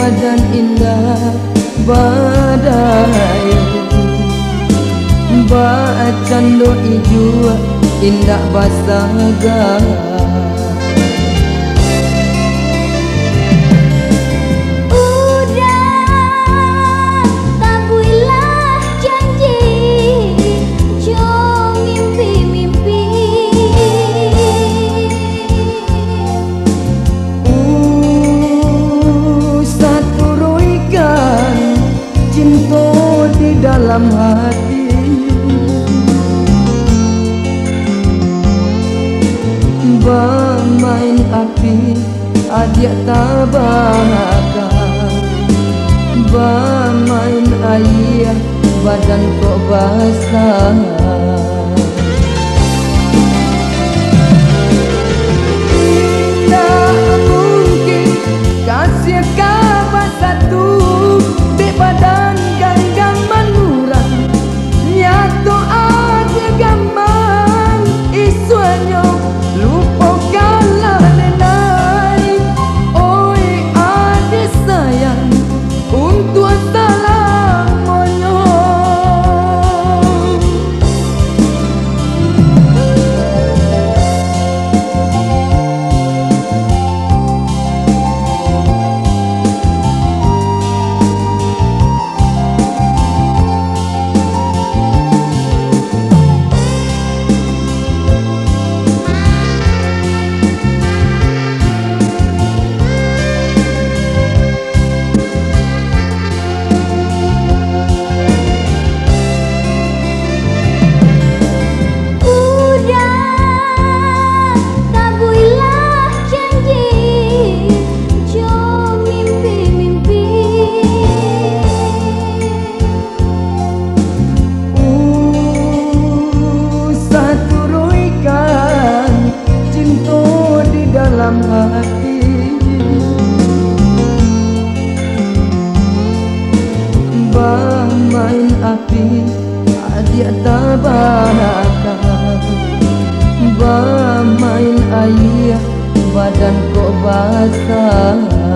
wajan indah badai. Bacan doi jua indah basah gaya dalam hati. Bermain api adik tabahkan Bermain air badan kok basah api adik tabahkan Bermain air badan kok basah